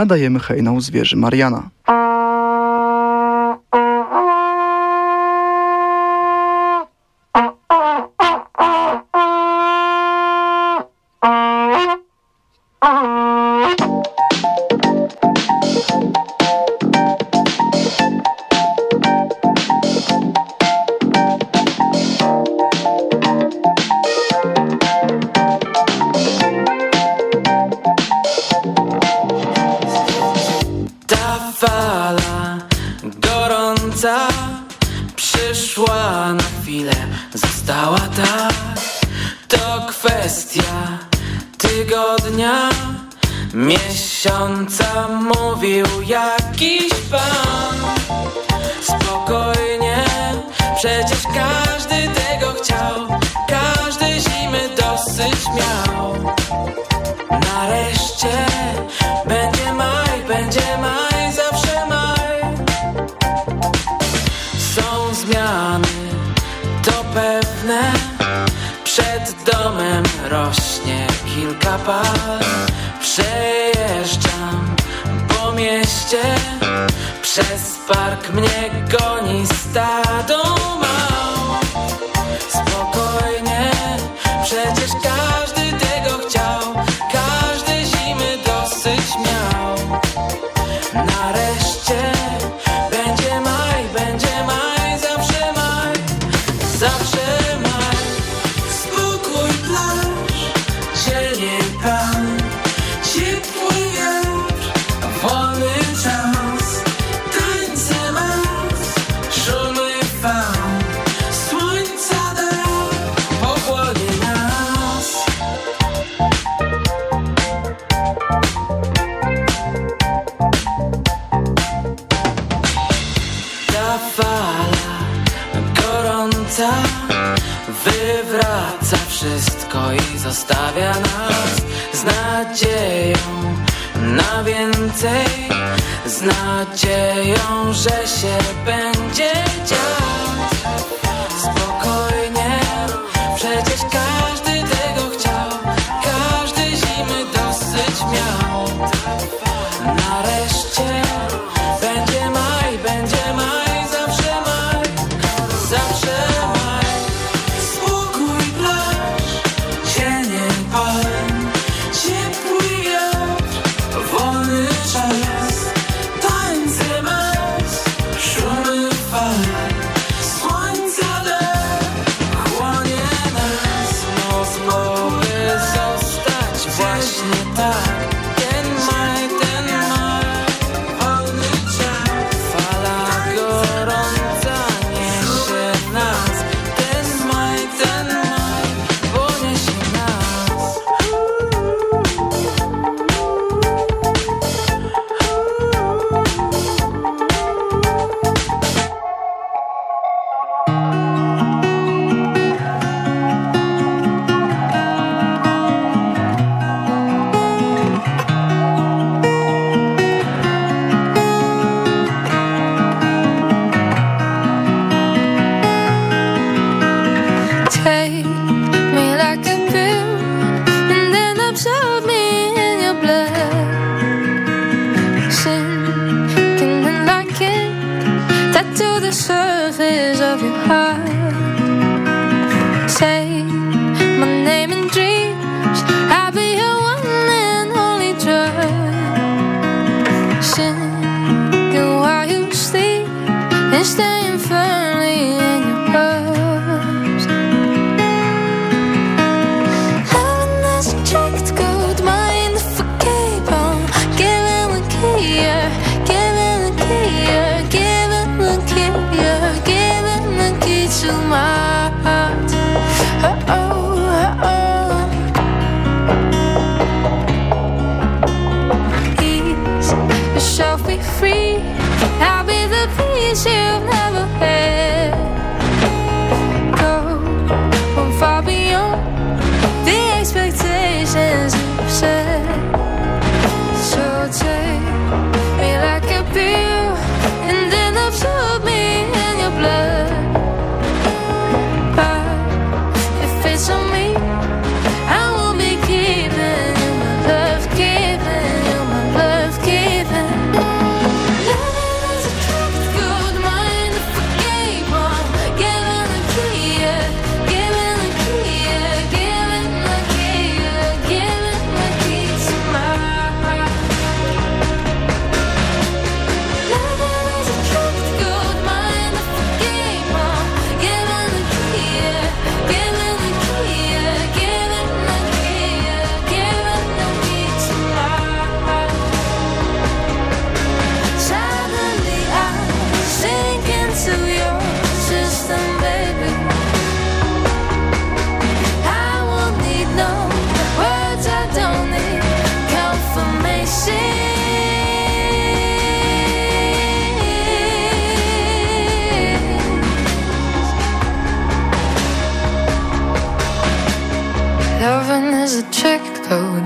Nadajemy hejnał zwierzy Mariana. Przejeżdżam po mieście przez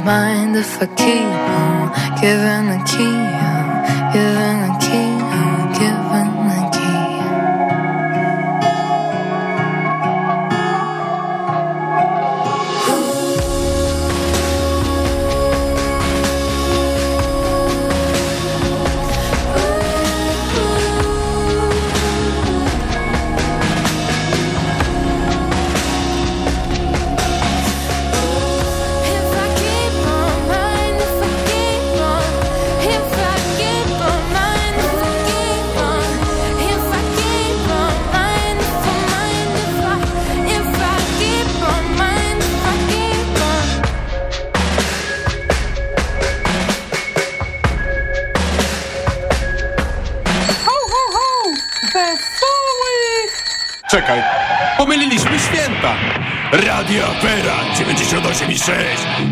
Mind if I keep on giving the key, the giving Radio Opera 98,6.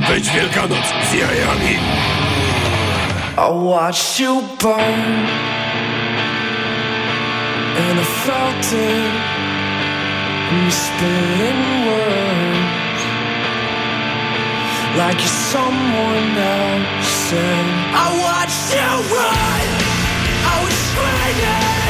Wejdź Wielkanoc z jajami. I watched you burn And I felt it You spitting words Like you're someone else said I watched you run I was screaming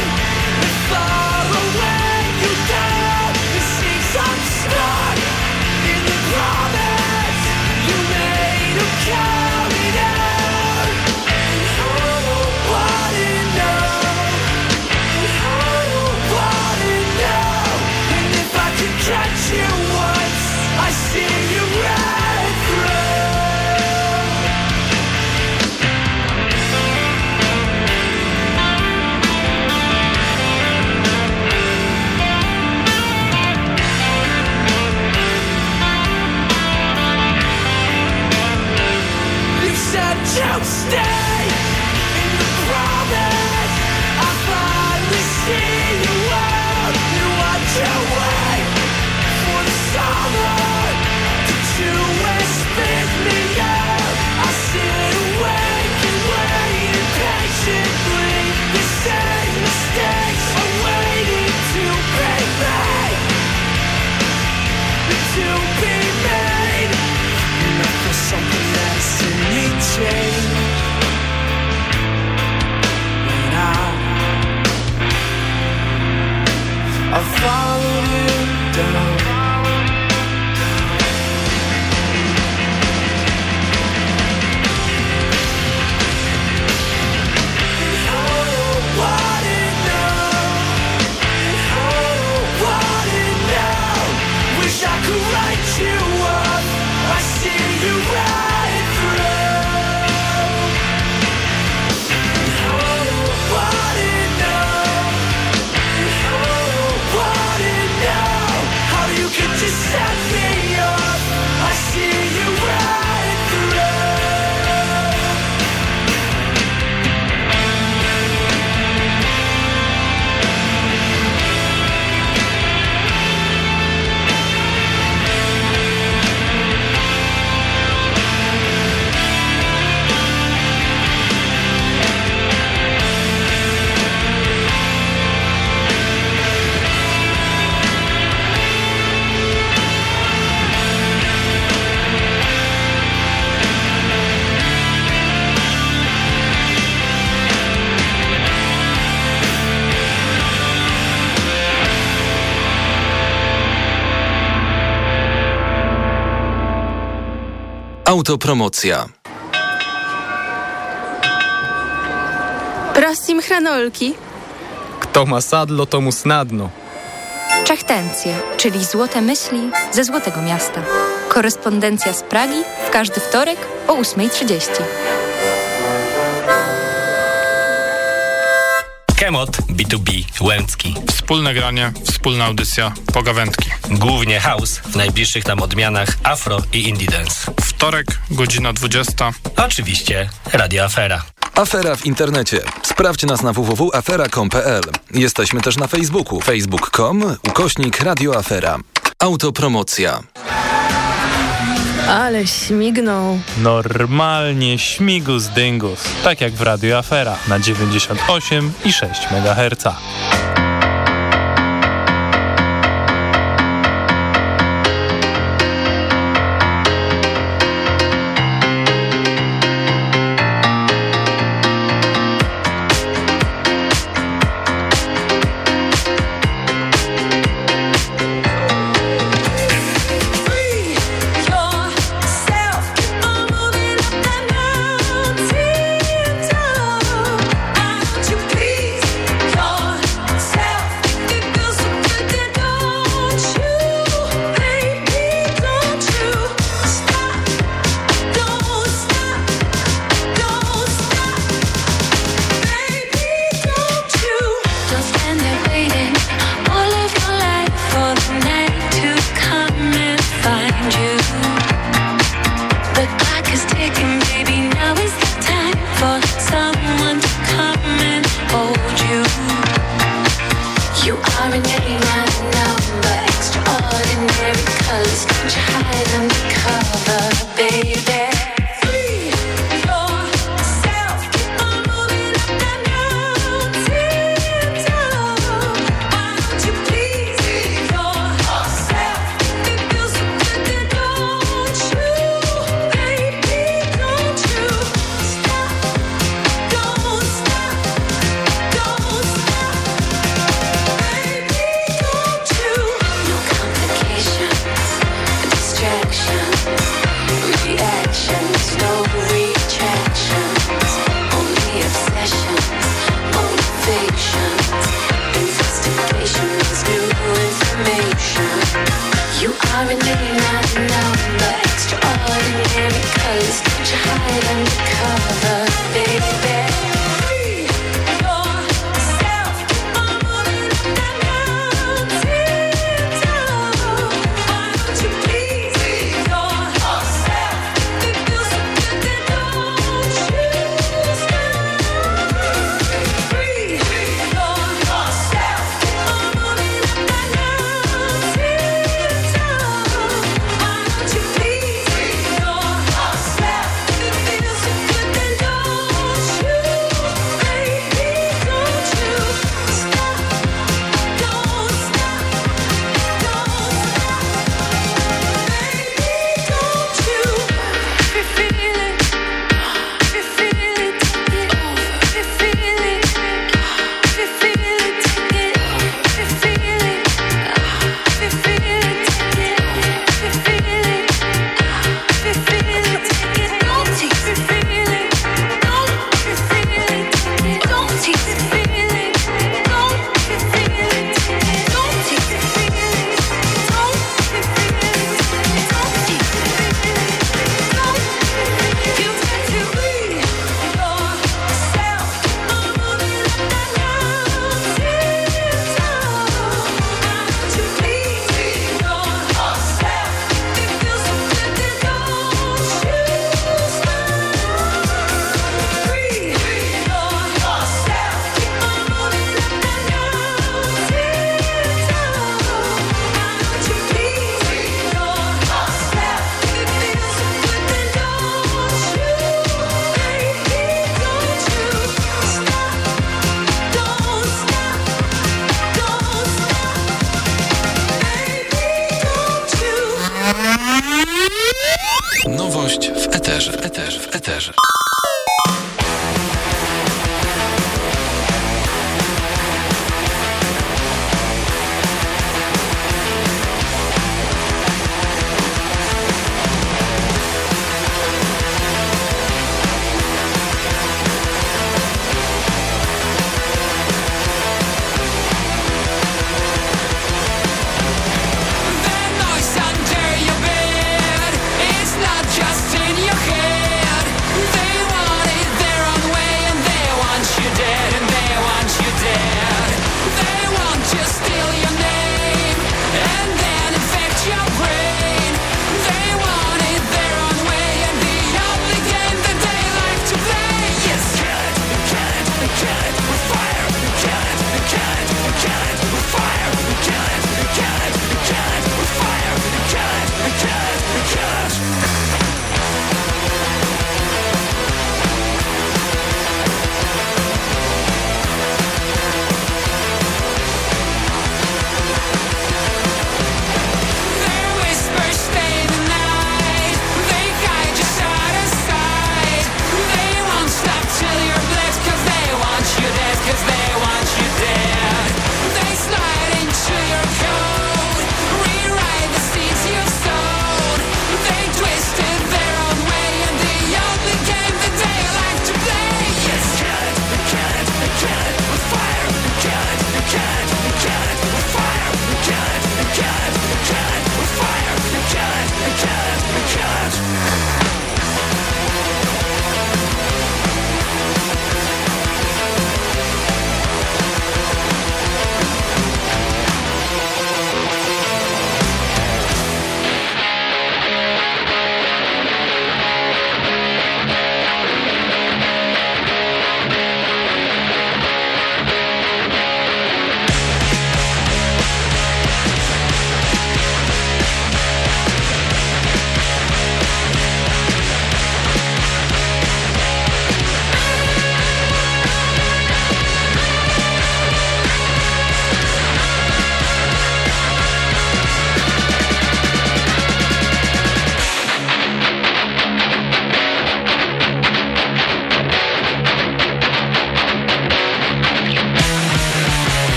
Autopromocja. Prosim hranolki. Kto ma sadlo, to mu snadno. Czechtencje, czyli złote myśli ze Złotego Miasta. Korespondencja z Pragi w każdy wtorek o 8.30. Kemot B2B Łęcki. Wspólne granie, wspólna audycja, pogawędki. Głównie house w najbliższych nam odmianach afro i indie dance. Wtorek, godzina 20. Oczywiście Radio Afera. Afera w internecie. Sprawdź nas na www.afera.com.pl. Jesteśmy też na Facebooku. facebook.com ukośnik radioafera. Autopromocja. Ale śmignął. Normalnie śmigus dyngus, tak jak w Radio Afera na 98 i 6 MHz.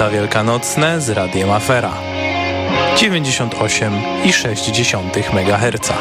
Święta Wielkanocne z Radiem Afera 98,6 MHz.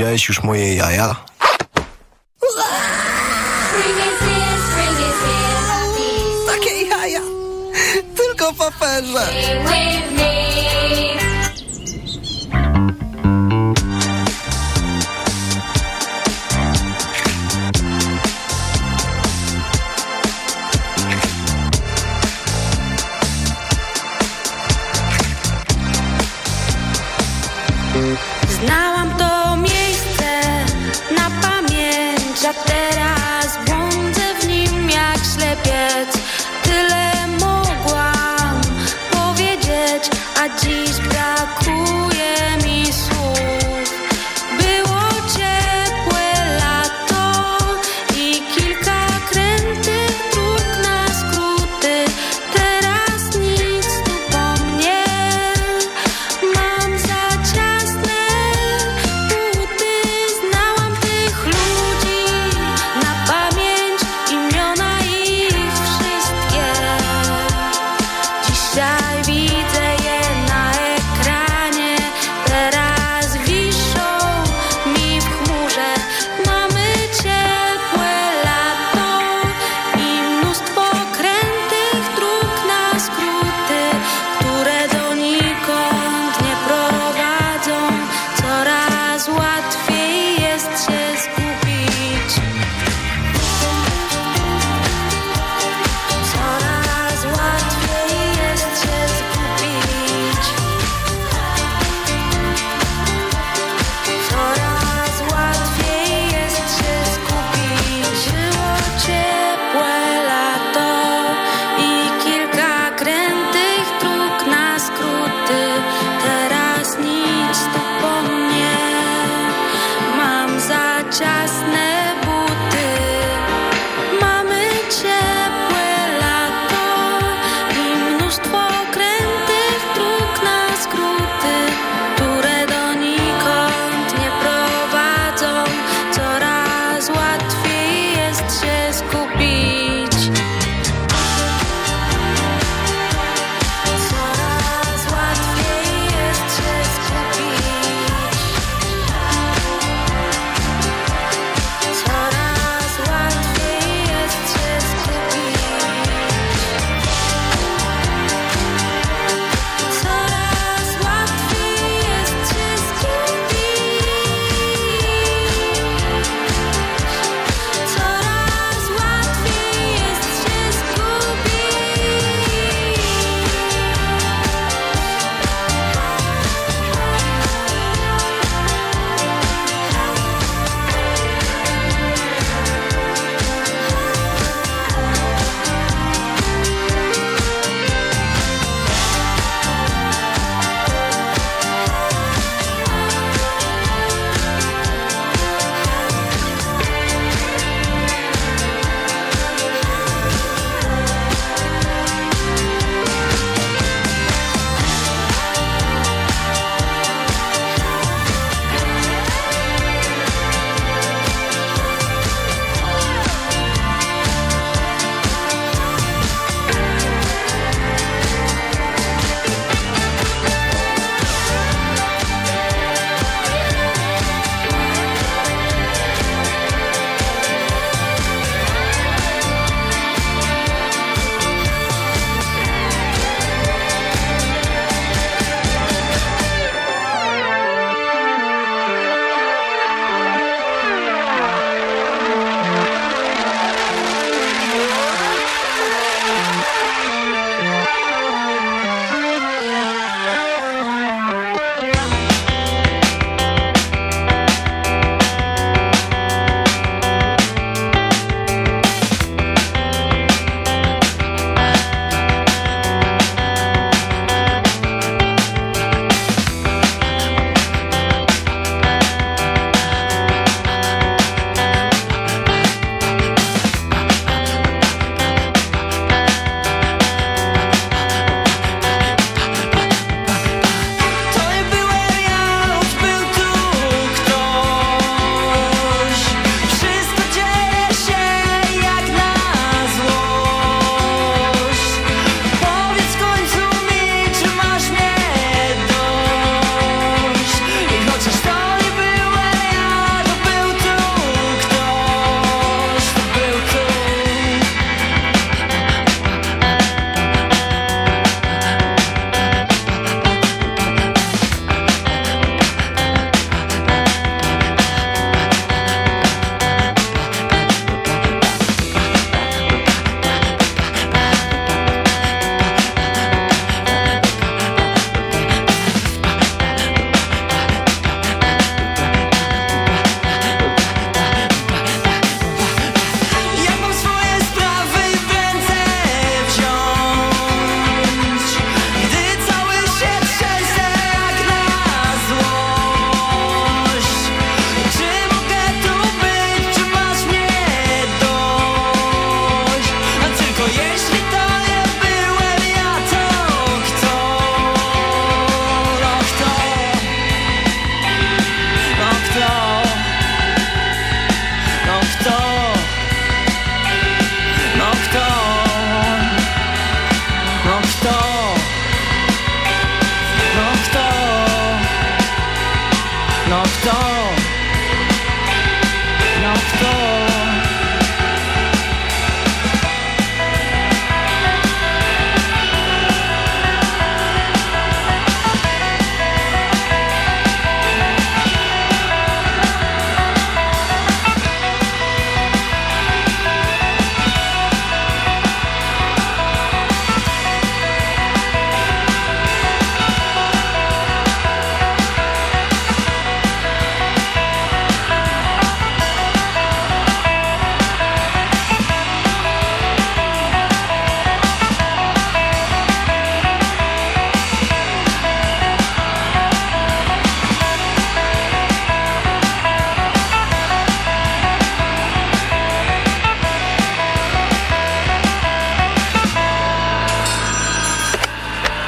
Widziałeś już moje jaja? Takie jaja. Tylko w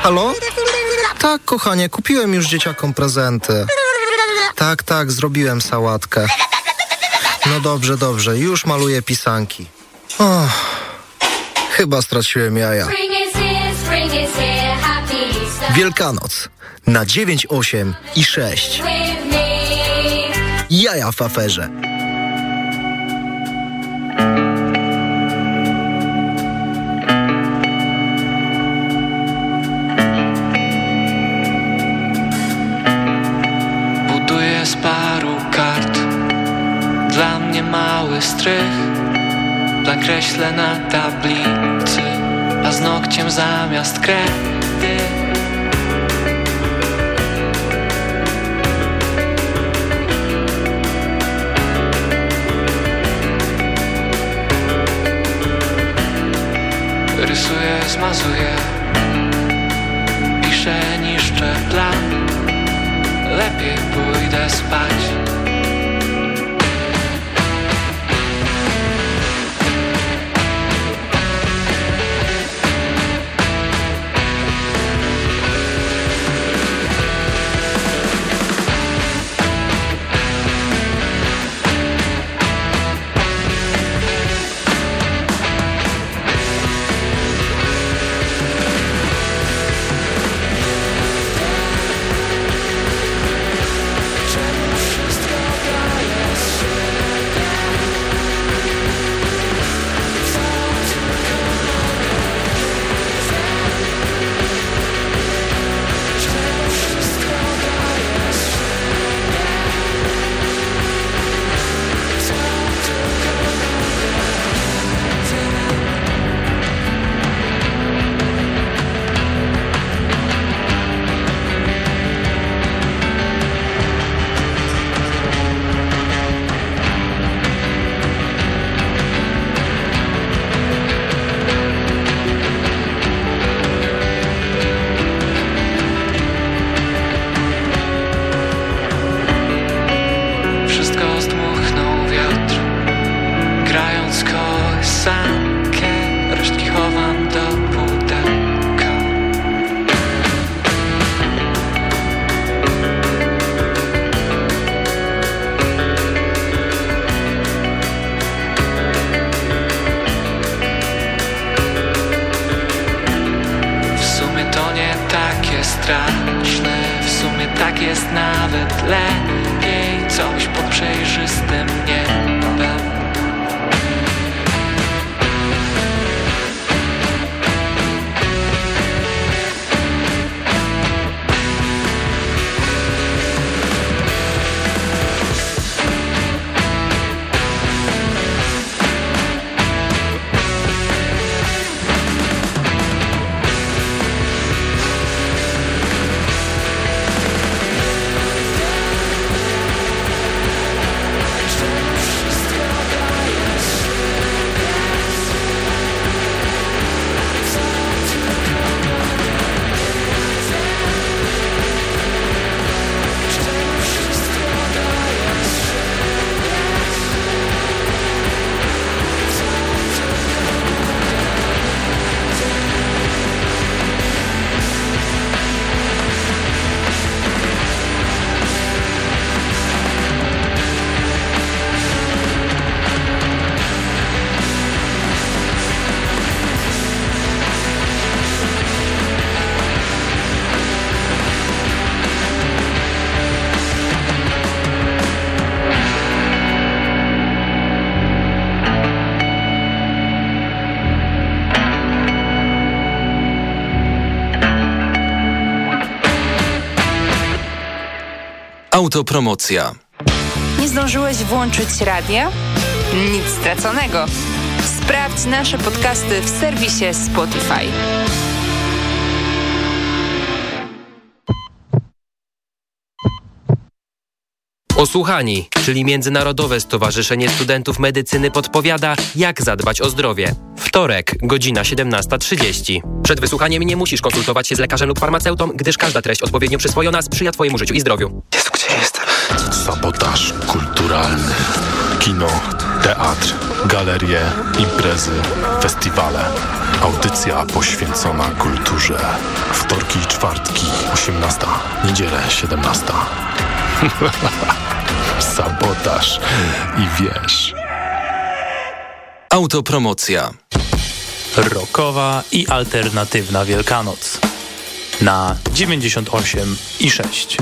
Halo? Tak, kochanie, kupiłem już dzieciakom prezenty. Tak, tak, zrobiłem sałatkę. No dobrze, dobrze, już maluję pisanki. Och, chyba straciłem jaja. Wielkanoc na 9, 8 i 6. with me. Jaja w aferze. Strych Nakreślę na tablicy Paznokciem zamiast kredy. Rysuję, zmazuję Piszę, niszczę plan. Lepiej pójdę spać Autopromocja. Nie zdążyłeś włączyć radia? Nic straconego. Sprawdź nasze podcasty w serwisie Spotify. Osłuchani, czyli Międzynarodowe Stowarzyszenie Studentów Medycyny podpowiada, jak zadbać o zdrowie. Wtorek, godzina 17.30. Przed wysłuchaniem nie musisz konsultować się z lekarzem lub farmaceutą, gdyż każda treść odpowiednio przyswojona sprzyja Twojemu życiu i zdrowiu. Sabotaż kulturalny. Kino Teatr, galerie, imprezy, festiwale. Audycja poświęcona kulturze. Wtorki i czwartki, 18. Niedzielę, 17. Sabotaż i wiesz. Autopromocja. Rokowa i alternatywna Wielkanoc. Na 98 i 6.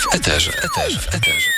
w eterze. eterze, w eterze.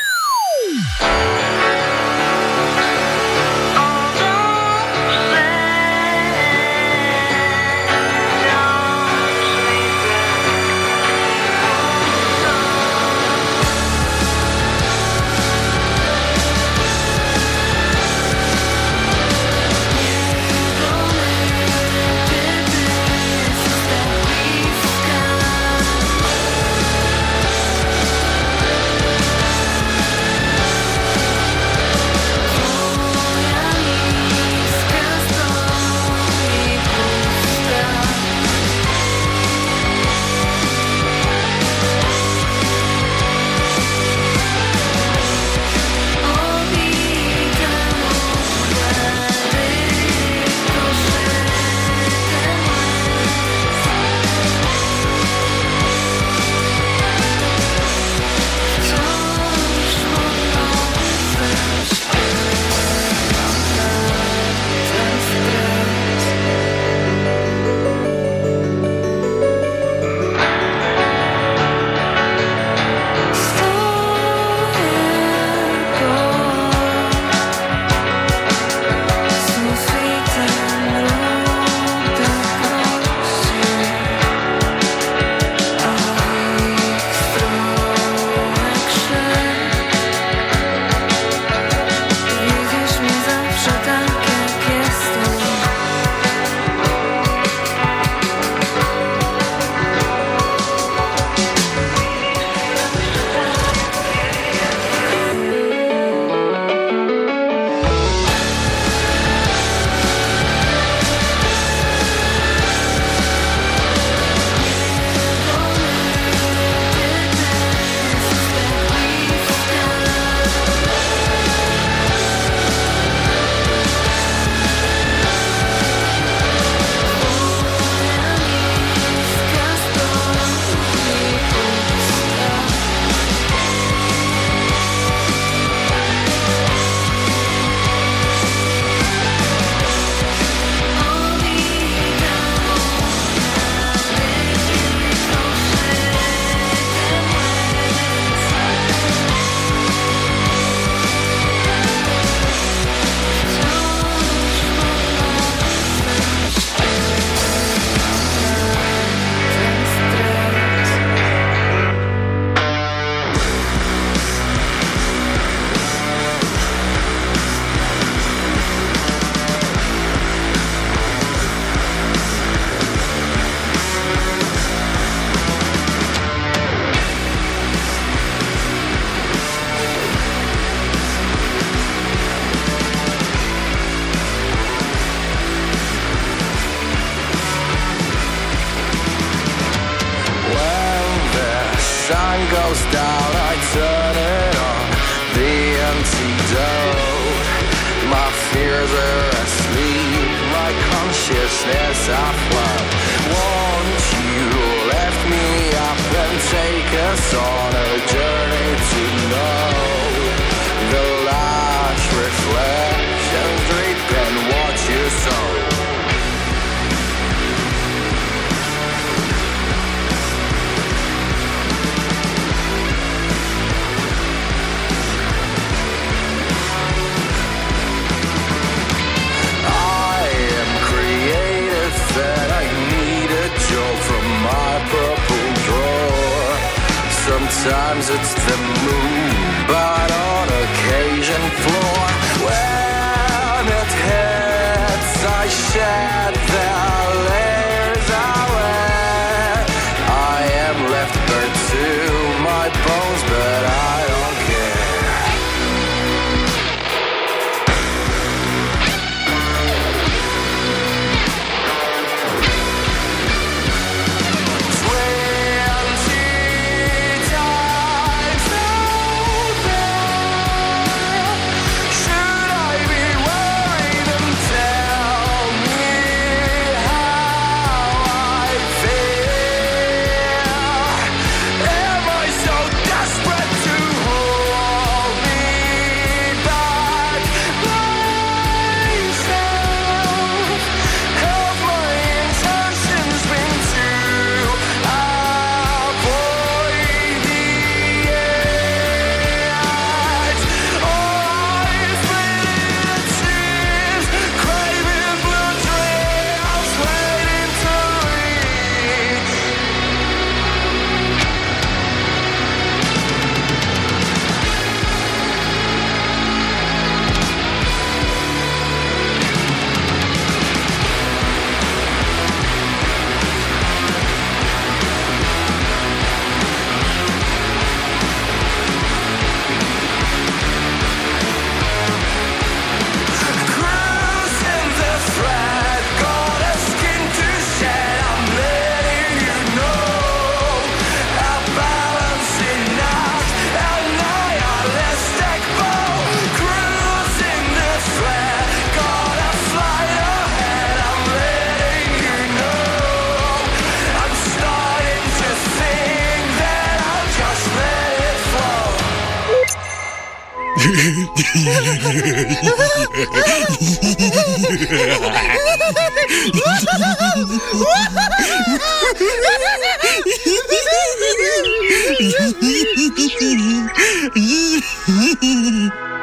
Sometimes it's the moon, but on occasion floor. When it hits, I shed.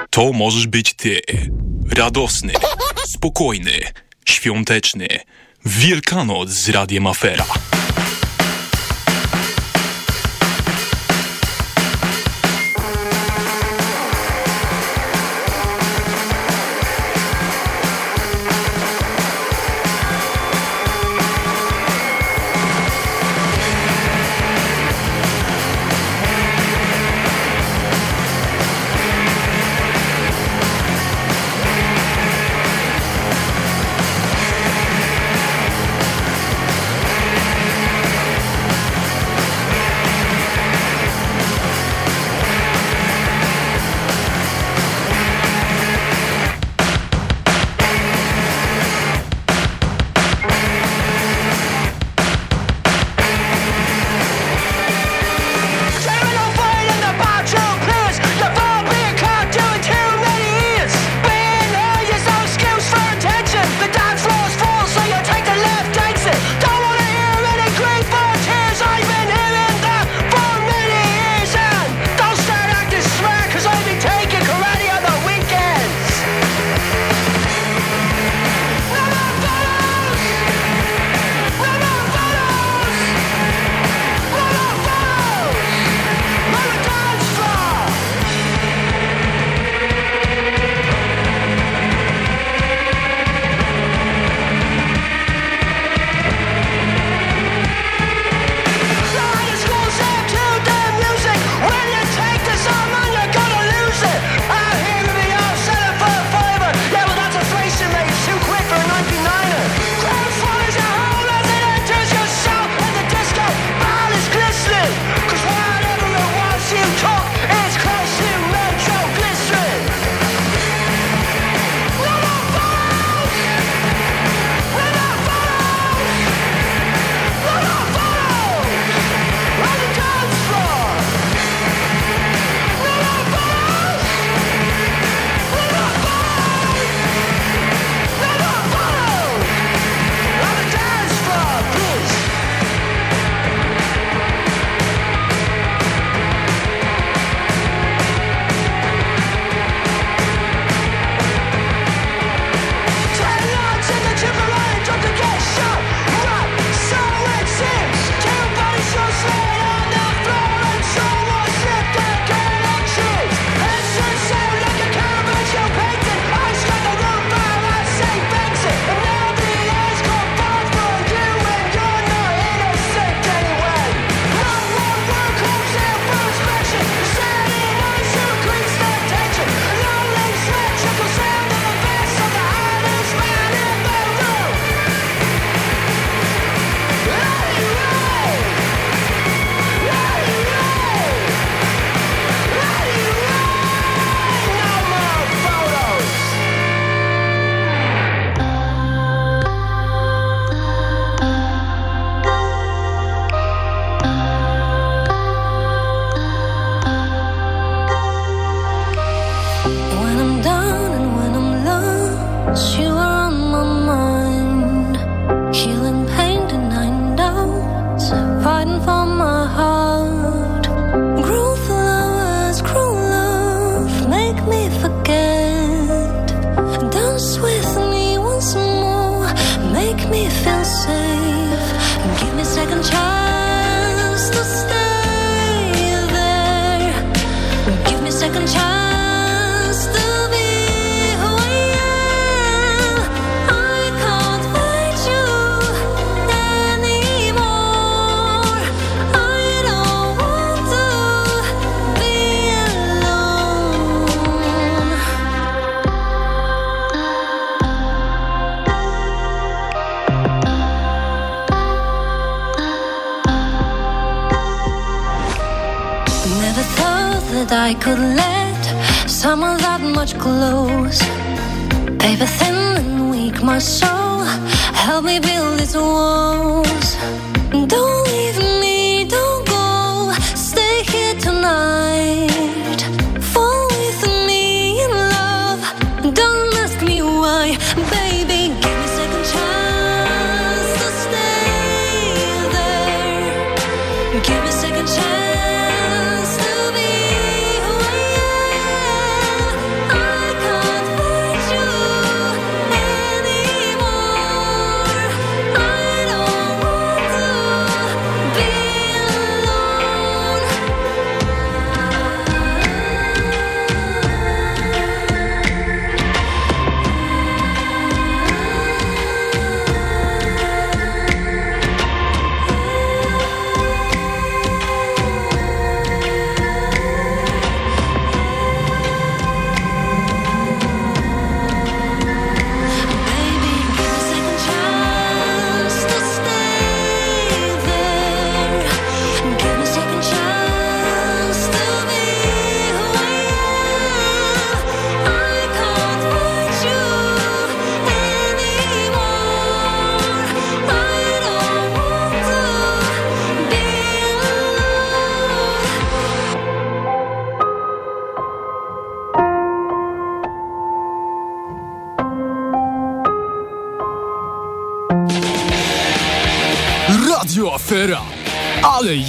To możesz być ty. Radosny, spokojny, świąteczny. Wielkanoc z Radiem Afera.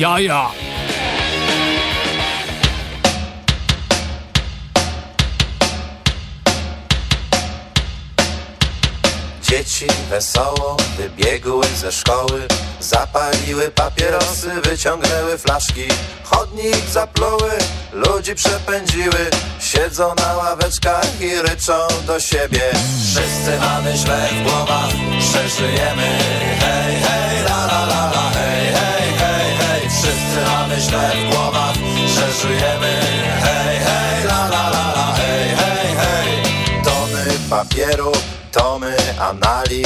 jaja. Dzieci wesoło wybiegły ze szkoły Zapaliły papierosy, wyciągnęły flaszki Chodnik zapluły, ludzi przepędziły Siedzą na ławeczkach i ryczą do siebie Wszyscy mamy źle w głowach, przeżyjemy mamy źle w głowach, że żyjemy. Hej, hej, la la la la, hej, hej, hej. Tony papieru, tomy analiz